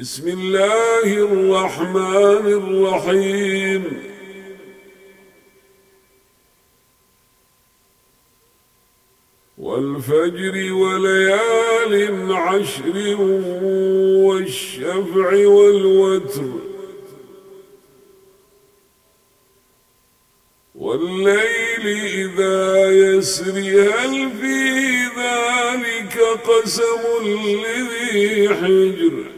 بسم الله الرحمن الرحيم. والفجر وليال عشر والشفع والوتر والليل إذا يسري هل في ذلك قسم لذي حجر؟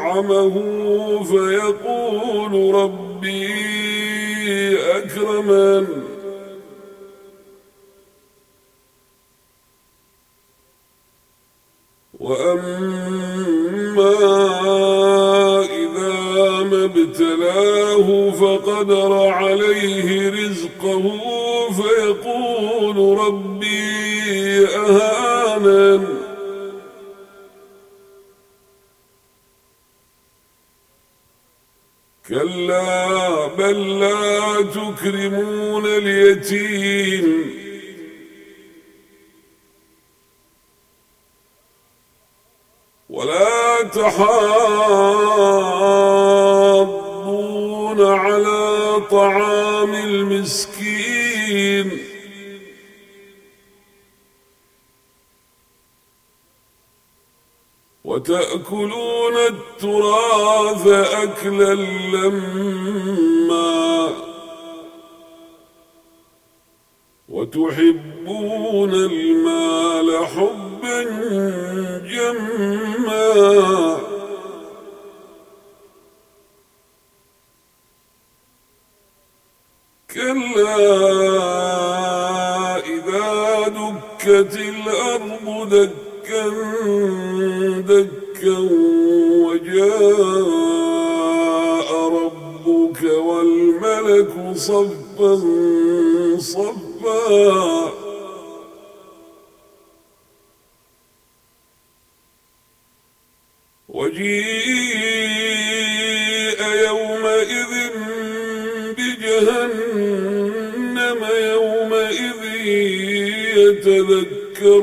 أطعمه فيقول ربي أكرمن. وأما إذا ما ابتلاه فقدر عليه رزقه فيقول ربي أهانن. كلا بل لا تكرمون اليتيم. ولا تحاضون على طعام المسكين. وتأكلون التراث أكلا لما وتحبون المال حبا جما كلا إذا دكت الأرض دكا دكا وجاء ربك والملك صفا صفا. وجيء يومئذ بجهنم يومئذ يتذكر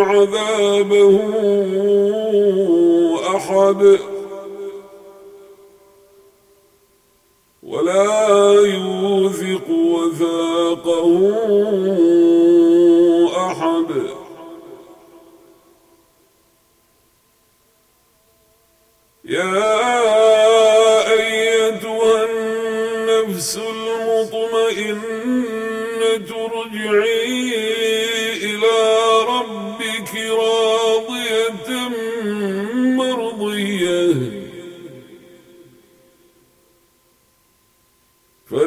عذابه أحد. ولا يوثق وثاقه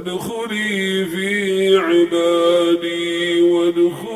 فادخلي في عبادي فادخلي جنتي